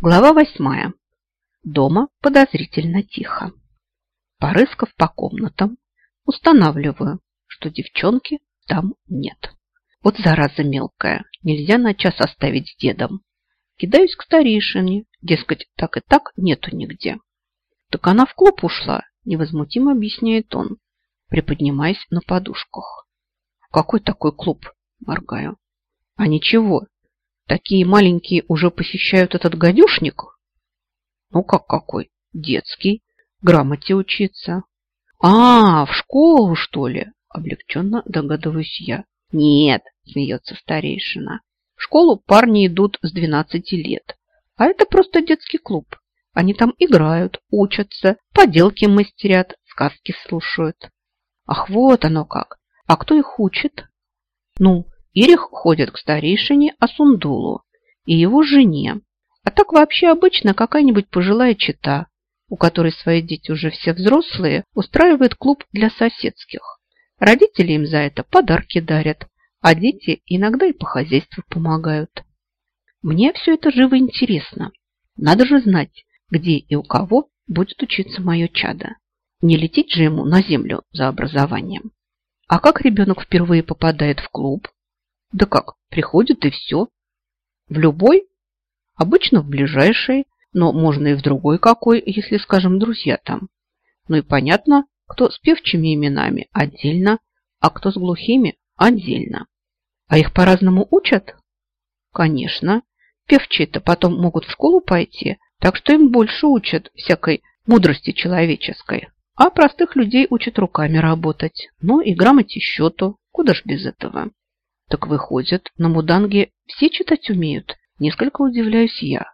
Глава восьмая. Дома подозрительно тихо. Порыскав по комнатам, устанавливаю, что девчонки там нет. Вот зараза мелкая, нельзя на час оставить с дедом. Кидаюсь к старейшине, дескать, так и так нету нигде. Так она в клуб ушла, невозмутимо объясняет он, приподнимаясь на подушках. Какой такой клуб? Моргаю. А ничего, Такие маленькие уже посещают этот гадюшник? Ну как какой? Детский. Грамоте учиться. А, в школу, что ли? Облегченно догадываюсь я. Нет, смеется старейшина. В школу парни идут с 12 лет. А это просто детский клуб. Они там играют, учатся, поделки мастерят, сказки слушают. Ах, вот оно как. А кто их учит? Ну, Ирих ходит к старейшине Асундулу и его жене. А так вообще обычно какая-нибудь пожилая чита, у которой свои дети уже все взрослые, устраивает клуб для соседских. Родители им за это подарки дарят, а дети иногда и по хозяйству помогают. Мне все это живо интересно. Надо же знать, где и у кого будет учиться мое чадо. Не лететь же ему на землю за образованием. А как ребенок впервые попадает в клуб? Да как, приходит и все. В любой? Обычно в ближайший, но можно и в другой какой, если, скажем, друзья там. Ну и понятно, кто с певчими именами отдельно, а кто с глухими отдельно. А их по-разному учат? Конечно. Певчие-то потом могут в школу пойти, так что им больше учат всякой мудрости человеческой. А простых людей учат руками работать. Ну и грамоте счету. Куда ж без этого? Так выходит, на Муданге все читать умеют? Несколько удивляюсь я.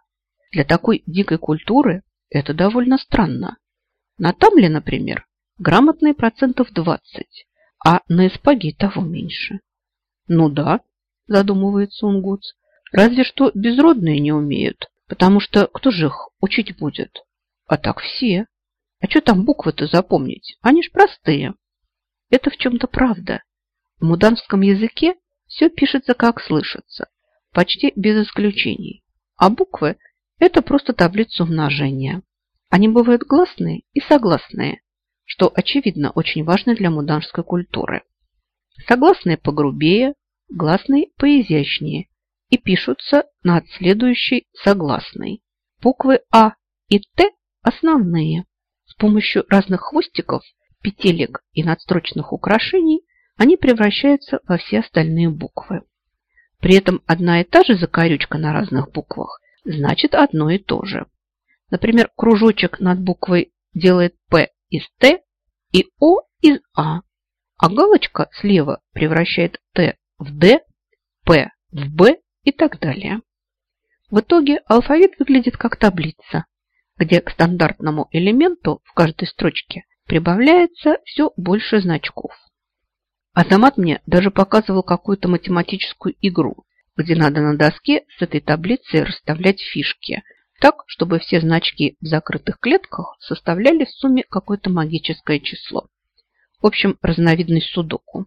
Для такой дикой культуры это довольно странно. На Тамле, например, грамотные процентов 20, а на Эспаге того меньше. Ну да, задумывается Унгуц, разве что безродные не умеют, потому что кто же их учить будет? А так все. А что там буквы-то запомнить? Они ж простые. Это в чем-то правда. В муданском языке все пишется как слышится, почти без исключений. А буквы – это просто таблица умножения. Они бывают гласные и согласные, что, очевидно, очень важно для муданской культуры. Согласные погрубее, гласные поизящнее и пишутся над следующей согласной. Буквы А и Т основные. С помощью разных хвостиков, петелек и надстрочных украшений они превращаются во все остальные буквы. При этом одна и та же закорючка на разных буквах значит одно и то же. Например, кружочек над буквой делает П из Т и О из А, а галочка слева превращает Т в Д, П в Б и так далее. В итоге алфавит выглядит как таблица, где к стандартному элементу в каждой строчке прибавляется все больше значков. Азамат мне даже показывал какую-то математическую игру, где надо на доске с этой таблицей расставлять фишки, так, чтобы все значки в закрытых клетках составляли в сумме какое-то магическое число. В общем, разновидность судоку.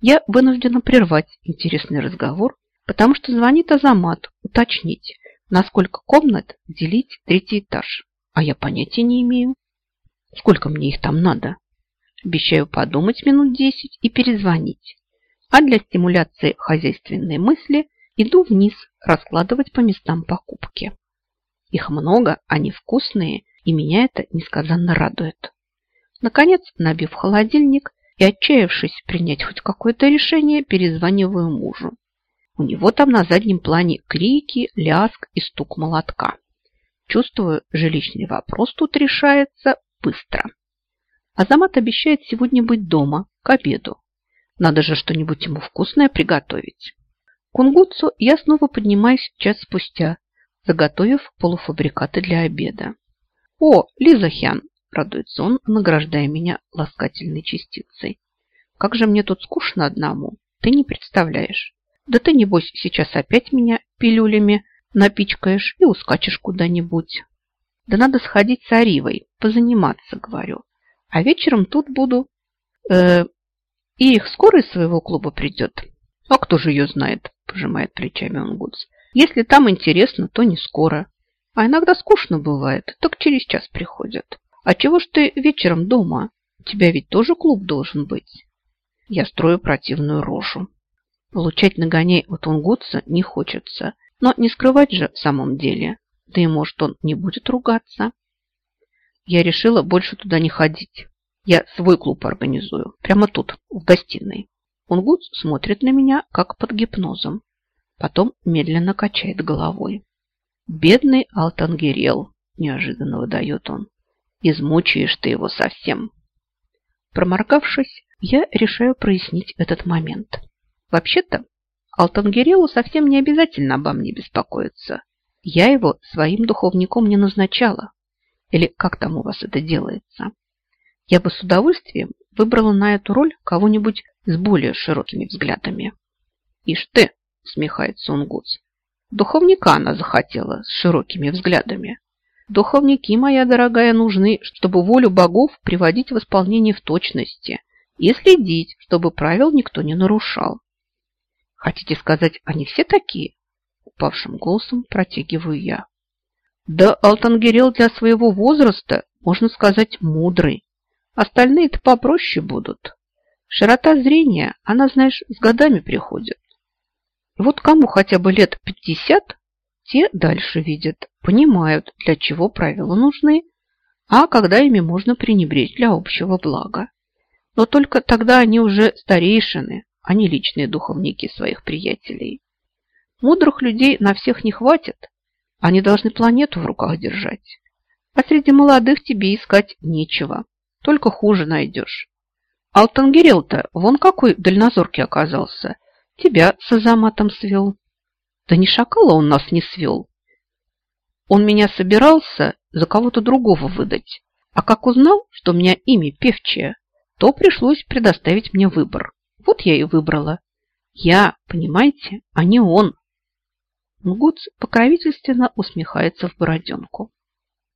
Я вынуждена прервать интересный разговор, потому что звонит Азамат уточнить, на сколько комнат делить третий этаж. А я понятия не имею. Сколько мне их там надо? Обещаю подумать минут десять и перезвонить. А для стимуляции хозяйственной мысли иду вниз раскладывать по местам покупки. Их много, они вкусные, и меня это несказанно радует. Наконец, набив холодильник и отчаявшись принять хоть какое-то решение, перезваниваю мужу. У него там на заднем плане крики, ляск и стук молотка. Чувствую, жилищный вопрос тут решается быстро. Азамат обещает сегодня быть дома к обеду. Надо же что-нибудь ему вкусное приготовить. Кунгутсу я снова поднимаюсь час спустя, заготовив полуфабрикаты для обеда. «О, Лиза Хян!» – радуется он, награждая меня ласкательной частицей. «Как же мне тут скучно одному, ты не представляешь. Да ты, небось, сейчас опять меня пилюлями напичкаешь и ускачешь куда-нибудь. Да надо сходить с Аривой, позаниматься, говорю. А вечером тут буду. Э, и их скоро из своего клуба придет. А кто же ее знает, пожимает плечами он Гудс. Если там интересно, то не скоро. А иногда скучно бывает, так через час приходят. А чего ж ты вечером дома? У тебя ведь тоже клуб должен быть. Я строю противную рожу. Получать нагоняй от унгутса не хочется, но не скрывать же в самом деле. Да и может он не будет ругаться. Я решила больше туда не ходить. Я свой клуб организую, прямо тут, в гостиной. Унгутс смотрит на меня, как под гипнозом. Потом медленно качает головой. «Бедный Алтангерел», – неожиданно выдает он. «Измучаешь ты его совсем». Проморгавшись, я решаю прояснить этот момент. Вообще-то, Алтангерелу совсем не обязательно обо мне беспокоиться. Я его своим духовником не назначала. Или как там у вас это делается? Я бы с удовольствием выбрала на эту роль кого-нибудь с более широкими взглядами. «Ишь ты!» – смехается Унгутс. «Духовника она захотела с широкими взглядами. Духовники, моя дорогая, нужны, чтобы волю богов приводить в исполнение в точности и следить, чтобы правил никто не нарушал. Хотите сказать, они все такие? Упавшим голосом протягиваю я. Да Алтангерел для своего возраста, можно сказать, мудрый. Остальные-то попроще будут. Широта зрения, она, знаешь, с годами приходит. Вот кому хотя бы лет пятьдесят, те дальше видят, понимают, для чего правила нужны, а когда ими можно пренебречь для общего блага. Но только тогда они уже старейшины, а не личные духовники своих приятелей. Мудрых людей на всех не хватит, они должны планету в руках держать. А среди молодых тебе искать нечего, только хуже найдешь. Алтангерел-то вон какой дальнозоркий оказался, тебя с Азаматом свел. Да не шакала он нас не свел. Он меня собирался за кого-то другого выдать. А как узнал, что у меня имя певчее, то пришлось предоставить мне выбор. Вот я и выбрала. Я, понимаете, а не он. Гуц покровительственно усмехается в бороденку.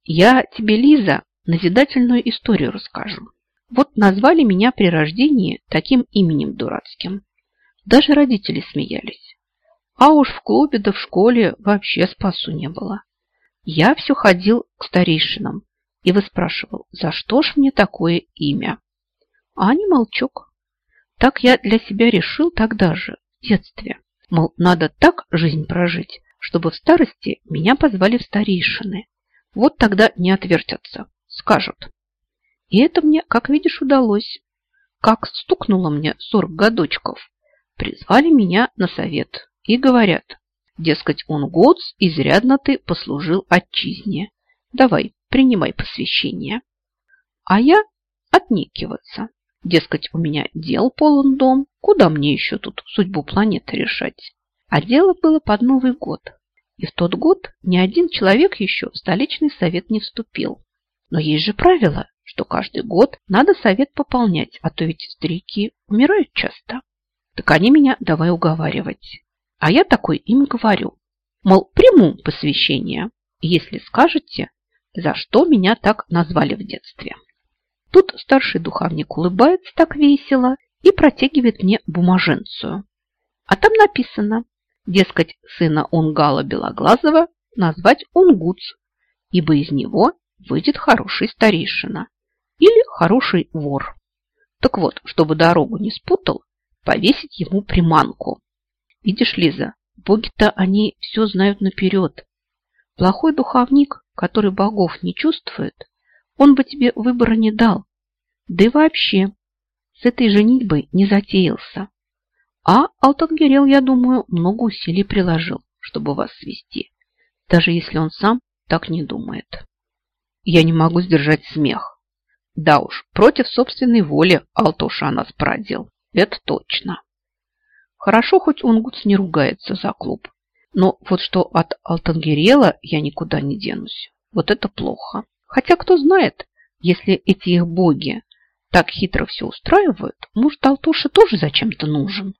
Я тебе, Лиза, назидательную историю расскажу. Вот назвали меня при рождении таким именем дурацким. Даже родители смеялись. А уж в клубе да в школе вообще спасу не было. Я все ходил к старейшинам и выспрашивал, за что ж мне такое имя? А они молчок. Так я для себя решил тогда же, в детстве. Мол, надо так жизнь прожить, чтобы в старости меня позвали в старейшины. Вот тогда не отвертятся, скажут. И это мне, как видишь, удалось. Как стукнуло мне сорок годочков, призвали меня на совет и говорят, дескать, он год изрядно ты послужил отчизне. Давай, принимай посвящение. А я отнекиваться. Дескать, у меня дел полон дом, куда мне еще тут судьбу планеты решать? А дело было под Новый год. И в тот год ни один человек еще в столичный совет не вступил. Но есть же правило, что каждый год надо совет пополнять, а то ведь старики умирают часто. Так они меня давай уговаривать. А я такой им говорю, мол, приму посвящение, если скажете, за что меня так назвали в детстве. Тут старший духовник улыбается так весело и протягивает мне бумаженцию. А там написано, дескать, сына Унгала Белоглазого назвать Унгуц, ибо из него выйдет хороший старейшина или хороший вор. Так вот, чтобы дорогу не спутал, повесить ему приманку, Видишь, Лиза, боги-то они все знают наперед. Плохой духовник, который богов не чувствует, он бы тебе выбора не дал. Да и вообще, с этой женитьбой не затеялся. А Алтангерел, я думаю, много усилий приложил, чтобы вас свести, даже если он сам так не думает. Я не могу сдержать смех. Да уж, против собственной воли Алтоша нас продел. Это точно. Хорошо, хоть Унгутс не ругается за клуб. Но вот что от Алтангерела я никуда не денусь. Вот это плохо. Хотя кто знает, если эти их боги так хитро все устраивают, может, Алтоша тоже зачем-то нужен.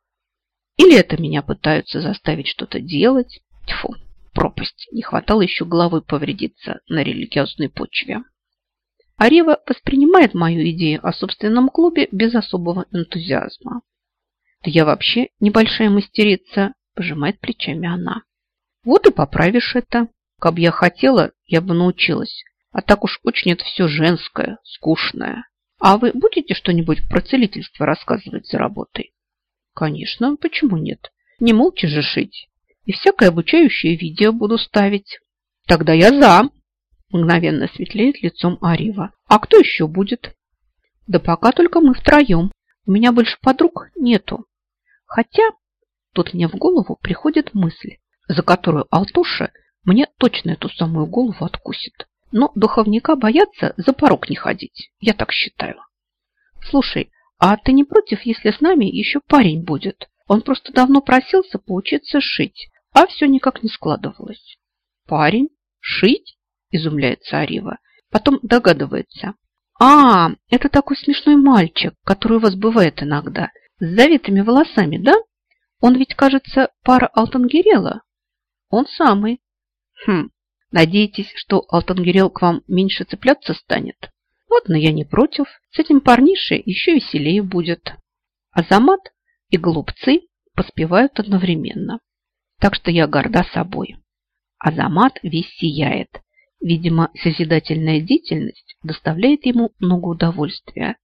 Или это меня пытаются заставить что-то делать. Тьфу, пропасть. Не хватало еще головой повредиться на религиозной почве. Арева воспринимает мою идею о собственном клубе без особого энтузиазма. Да я вообще небольшая мастерица, пожимает плечами она. Вот и поправишь это. Каб я хотела, я бы научилась. А так уж очень это все женское, скучное. А вы будете что-нибудь про целительство рассказывать за работой? Конечно, почему нет? Не молча же шить. И всякое обучающее видео буду ставить. Тогда я за. Мгновенно светлеет лицом Арива. А кто еще будет? Да пока только мы втроем. У меня больше подруг нету. Хотя тут мне в голову приходит мысль, за которую Алтуша мне точно эту самую голову откусит. Но духовника боятся за порог не ходить. Я так считаю. Слушай, а ты не против, если с нами еще парень будет? Он просто давно просился поучиться шить, а все никак не складывалось. Парень? Шить? Изумляется Арива. Потом догадывается. А, это такой смешной мальчик, который у вас бывает иногда. С завитыми волосами, да? Он ведь, кажется, пара Алтангерела. Он самый. Хм, надеетесь, что Алтангерел к вам меньше цепляться станет? Ладно, я не против. С этим парнишей еще веселее будет. Азамат и голубцы поспевают одновременно. Так что я горда собой. Азамат весь сияет. Видимо, созидательная деятельность доставляет ему много удовольствия.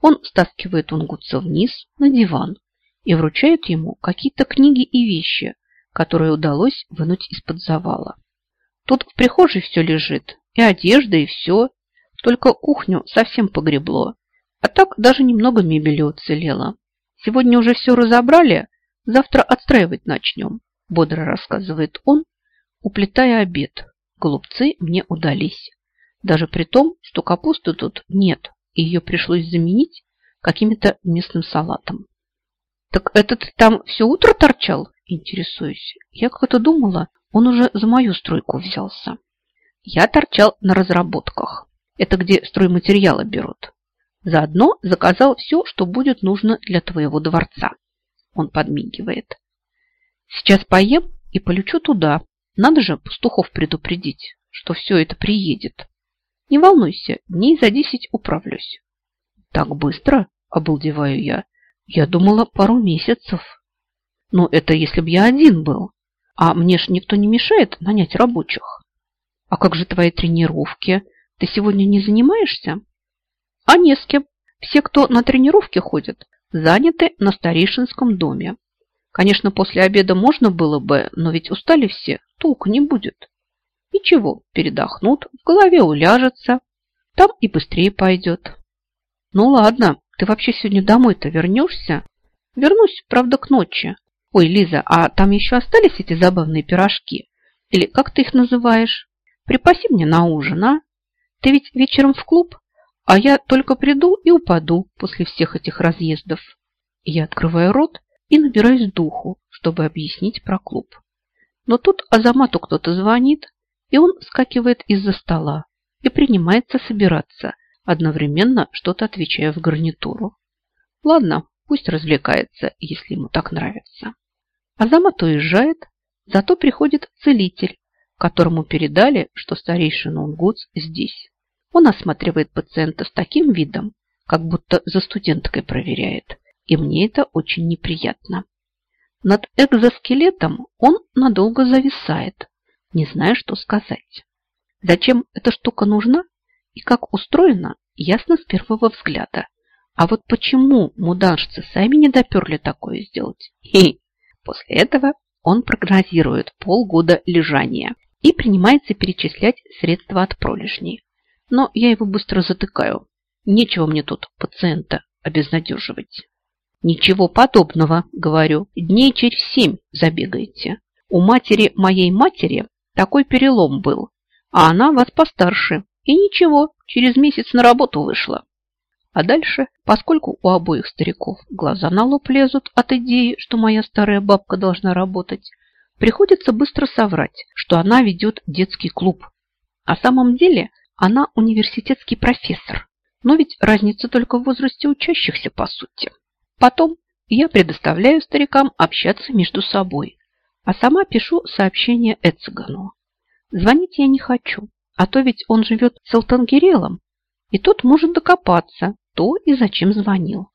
Он стаскивает унгутца вниз на диван и вручает ему какие-то книги и вещи, которые удалось вынуть из-под завала. Тут в прихожей все лежит, и одежда, и все. Только кухню совсем погребло. А так даже немного мебели уцелело. Сегодня уже все разобрали, завтра отстраивать начнем, бодро рассказывает он, уплетая обед. Голубцы мне удались. Даже при том, что капусты тут нет, и ее пришлось заменить каким-то местным салатом. «Так этот там все утро торчал?» Интересуюсь. Я как-то думала, он уже за мою стройку взялся. Я торчал на разработках. Это где стройматериалы берут. Заодно заказал все, что будет нужно для твоего дворца. Он подмигивает. Сейчас поем и полечу туда, надо же пастухов предупредить, что все это приедет. Не волнуйся, дней за десять управлюсь. Так быстро, обалдеваю я. Я думала пару месяцев. Ну, это если б я один был. А мне ж никто не мешает нанять рабочих. А как же твои тренировки? Ты сегодня не занимаешься? А не с кем. Все, кто на тренировки ходят, заняты на старейшинском доме. Конечно, после обеда можно было бы, но ведь устали все, толку не будет. Ничего, передохнут, в голове уляжется, там и быстрее пойдет. Ну ладно, ты вообще сегодня домой-то вернешься? Вернусь, правда, к ночи. Ой, Лиза, а там еще остались эти забавные пирожки? Или как ты их называешь? Припаси мне на ужин, а? Ты ведь вечером в клуб, а я только приду и упаду после всех этих разъездов. Я открываю рот и набираюсь духу, чтобы объяснить про клуб. Но тут Азамату кто-то звонит, и он скакивает из-за стола и принимается собираться, одновременно что-то отвечая в гарнитуру. Ладно, пусть развлекается, если ему так нравится. Азамат уезжает, зато приходит целитель, которому передали, что старейшина Унгутс здесь. Он осматривает пациента с таким видом, как будто за студенткой проверяет, и мне это очень неприятно. Над экзоскелетом он надолго зависает, не зная, что сказать. Зачем эта штука нужна и как устроена, ясно с первого взгляда. А вот почему муданжцы сами не доперли такое сделать? Хе. После этого он прогнозирует полгода лежания и принимается перечислять средства от пролежней. Но я его быстро затыкаю. Нечего мне тут пациента обезнадеживать. Ничего подобного, говорю. Дней через семь забегаете. У матери моей матери такой перелом был, а она вас постарше. И ничего, через месяц на работу вышла. А дальше, поскольку у обоих стариков глаза на лоб лезут от идеи, что моя старая бабка должна работать, приходится быстро соврать, что она ведет детский клуб. А самом деле она университетский профессор. Но ведь разница только в возрасте учащихся, по сути. Потом я предоставляю старикам общаться между собой, а сама пишу сообщение Эцегану. Звонить я не хочу, а то ведь он живет с Алтангерелом, и тот может докопаться, то и зачем звонил.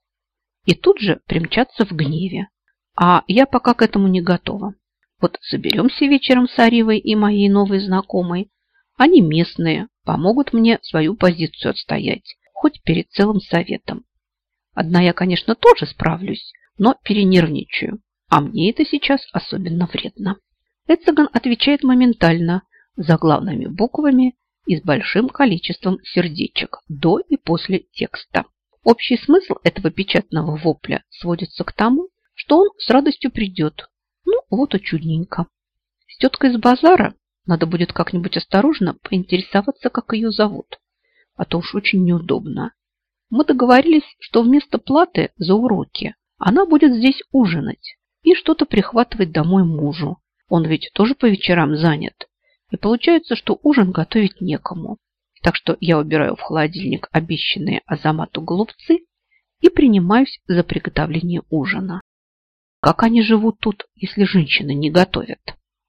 И тут же примчаться в гневе. А я пока к этому не готова. Вот соберемся вечером с Аривой и моей новой знакомой. Они местные, помогут мне свою позицию отстоять, хоть перед целым советом. Одна я, конечно, тоже справлюсь, но перенервничаю, а мне это сейчас особенно вредно. Эцеган отвечает моментально, заглавными буквами и с большим количеством сердечек до и после текста. Общий смысл этого печатного вопля сводится к тому, что он с радостью придет. Ну, вот и чудненько. С теткой с базара надо будет как-нибудь осторожно поинтересоваться, как ее зовут. А то уж очень неудобно. Мы договорились, что вместо платы за уроки она будет здесь ужинать и что-то прихватывать домой мужу. Он ведь тоже по вечерам занят. И получается, что ужин готовить некому. Так что я убираю в холодильник обещанные Азамату голубцы и принимаюсь за приготовление ужина. Как они живут тут, если женщины не готовят?